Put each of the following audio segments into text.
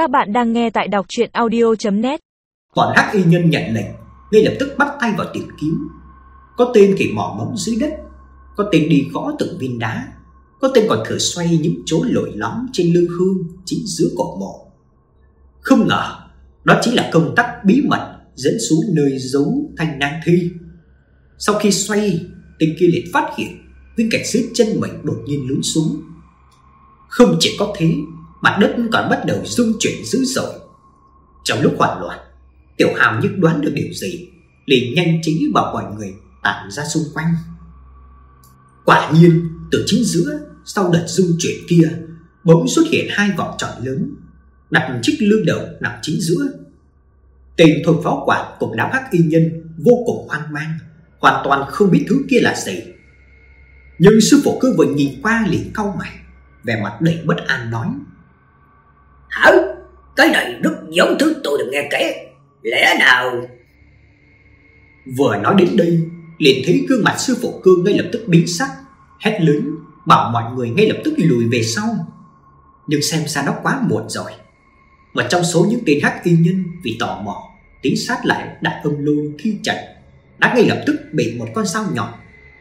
Các bạn đang nghe tại đọc chuyện audio.net Bọn hắc y nhân nhận lệnh Ngay lập tức bắt tay vào tìm kiếm. Có tên thì mỏ mẫm dưới đất, Có tên đi gõ từng viên đá, Có tên còn thử xoay những chỗ lồi lõm trên lưng hương Chính giữa cổ mộ Không ngờ, Đó chính là công tắc bí mật Dẫn xuống nơi giấu thanh nang thi. Sau khi xoay, Tên kia liền phát hiện Viên cảnh dưới chân mình đột nhiên lún xuống. Không chỉ có thế mặt đất còn bắt đầu rung chuyển dữ dội. Trong lúc hoảng loạn, Tiểu Hào như đoán được điều gì, liền nhanh trí bảo mọi người tản ra xung quanh. Quả nhiên, từ chính giữa sau đợt rung chuyển kia, bỗng xuất hiện hai vỏ tròn lớn, đặt chiếc lư đầu nằm chính giữa. Tên thôn pháo quản cùng đám hắc y nhân vô cùng hoang mang, hoàn toàn không biết thứ kia là gì. Nhưng sư phụ cứ vừa nhìn qua liền cau mày, vẻ mặt đầy bất an nói: cái này rất giống thứ tôi được nghe kể. Lẽ nào? Vừa nói đến đây, liền thấy gương mặt sư phụ cương ngay lập tức biến sắc, Hét lớn, Bảo mọi người ngay lập tức lùi về sau. Nhưng xem ra nó quá muộn rồi. Mà trong số những tên hắc y nhân Vì tò mò Tiến sát lại đại âm lưu thi trận Đã ngay lập tức bị một con dao nhọn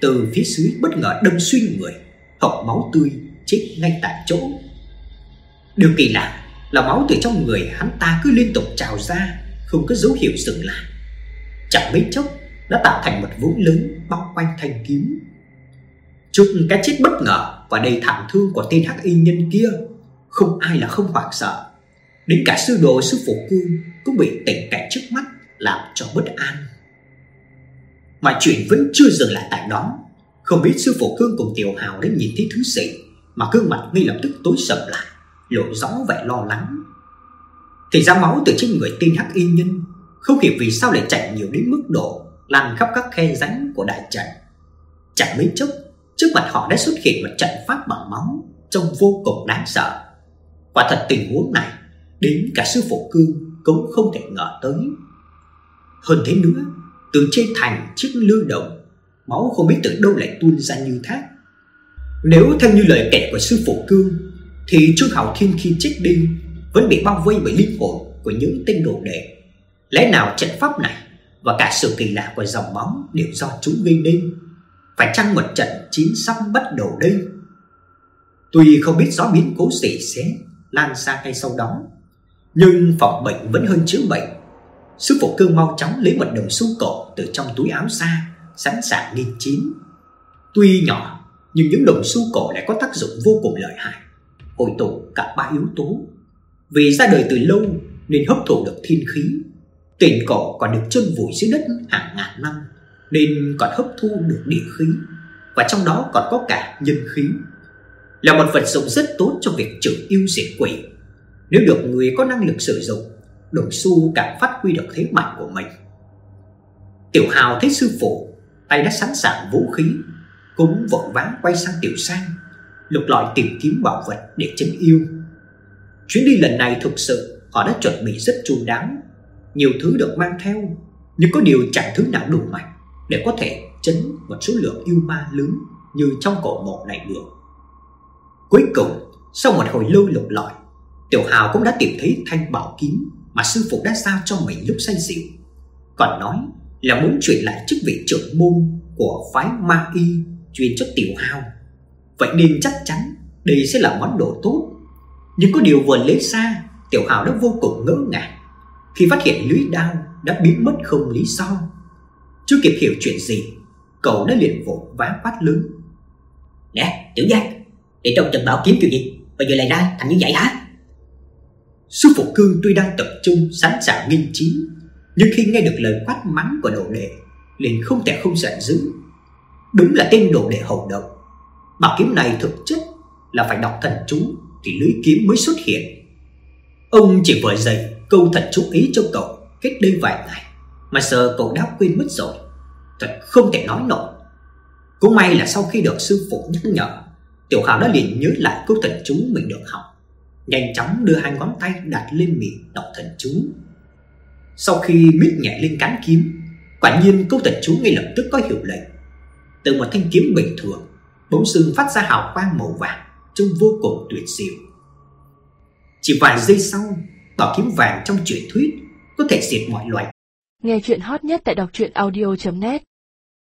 Từ phía dưới bất ngờ đâm xuyên người, Hộc máu tươi chết ngay tại chỗ. Điều kỳ lạ là máu từ trong người hắn ta cứ liên tục trào ra, không có dấu hiệu dừng lại. Chẳng mấy chốc đã tạo thành một vũng lớn bao quanh thanh kiếm. Trước cái chết bất ngờ và đầy thảm thương của tên hắc y nhân kia, không ai là không hoảng sợ. Đến cả sư đồ sư phụ cương cũng bị tình cảnh trước mắt làm cho bất an. Mà chuyện vẫn chưa dừng lại tại đó. Không biết sư phụ cương cùng tiểu hào đã nhìn thấy thứ gì mà gương mặt ngay lập tức tối sầm lại lộ rõ vẻ lo lắng. Thì ra máu từ trên người tên hắc y nhân không hiểu vì sao lại chảy nhiều đến mức độ lan khắp các khe rãnh của đại trận. Chẳng mấy chốc, trước mặt họ đã xuất hiện một trận pháp bằng máu trông vô cùng đáng sợ. Quả thật tình huống này đến cả sư phụ cương cũng không thể ngờ tới. Hơn thế nữa, từ trên thành chiếc lưu động, máu không biết từ đâu lại tuôn ra như thác. Nếu theo như lời kể của sư phụ cương thì Trương Hạo Thiên khi chết đi vẫn bị bao vây bởi linh hồn của những tên đồ đệ. Lẽ nào trận pháp này và cả sự kỳ lạ của dòng máu đều do chúng gây nên? Phải chăng một trận chiến sắp bắt đầu đây? Tuy không biết gió biến cố gì sẽ lan xa ngay sau đó, nhưng phòng bệnh vẫn hơn chữa bệnh. Sư phụ cương mau chóng lấy một đồng xu cổ từ trong túi áo xa, sẵn sàng nghiên chiến. Tuy nhỏ, nhưng những đồng xu cổ lại có tác dụng vô cùng lợi hại hội tụ cả ba yếu tố. Vì ra đời từ lâu nên hấp thụ được thiên khí. Tiền cỏ còn được chôn vùi dưới đất hàng ngàn năm nên còn hấp thu được địa khí và trong đó còn có cả nhân khí. Là một vật dụng rất tốt trong việc trừ yêu diệt quỷ. Nếu được người có năng lực sử dụng, đồng xu càng phát huy được thế mạnh của mình. Tiểu Hào thấy sư phụ tay đã sẵn sàng vũ khí, cũng vội vã quay sang Tiểu Sang lục lọi tìm kiếm bảo vật để chấn yêu. Chuyến đi lần này thực sự họ đã chuẩn bị rất chu đáo, nhiều thứ được mang theo, nhưng có điều chẳng thứ nào đủ mạnh để có thể chấn một số lượng yêu ma lớn như trong cổ mộ này được. Cuối cùng, sau một hồi lâu lục lọi, Tiểu Hào cũng đã tìm thấy thanh bảo kiếm mà sư phụ đã giao cho mình lúc say xỉu. Còn nói là muốn chuyển lại chức vị trưởng môn của phái Ma Y truyền cho Tiểu Hào Vậy nên chắc chắn đây sẽ là món đồ tốt. Nhưng có điều vừa lấy ra, Tiểu Hào đã vô cùng ngỡ ngàng. Khi phát hiện lưỡi đao đã biến mất không lý do, Chưa kịp hiểu chuyện gì, Cậu đã liền vội vã quát lớn. Nè, tiểu giác Để trong trận bảo kiếm kiểu gì? Bây giờ lại ra thành như vậy hả? Sư phụ cương tuy đang tập trung sẵn sàng nghiên chiến, Nhưng khi nghe được lời quát mắng của đồ đệ, liền không thể không giận dữ. Đúng là tên đồ đệ hậu động Bảo kiếm này thực chất là phải đọc thần chú thì lưỡi kiếm mới xuất hiện. Ông chỉ vừa dạy câu thần chú ý cho cậu cách đây vài ngày mà giờ cậu đã quên mất rồi. Thật không thể nói nổi. Cũng may là sau khi được sư phụ nhắc nhở, Tiểu Hào đã liền nhớ lại câu thần chú mình được học, nhanh chóng đưa hai ngón tay đặt lên miệng đọc thần chú. Sau khi mít nhẹ lên cán kiếm, quả nhiên câu thần chú ngay lập tức có hiệu lệnh. Từ một thanh kiếm bình thường bỗng dưng phát ra hào quang màu vàng trông vô cùng tuyệt diệu. Chỉ vài giây sau, Bảo kiếm vàng trong truyền thuyết có thể diệt mọi loài. Nghe chuyện hot nhất tại đọc truyện audio.net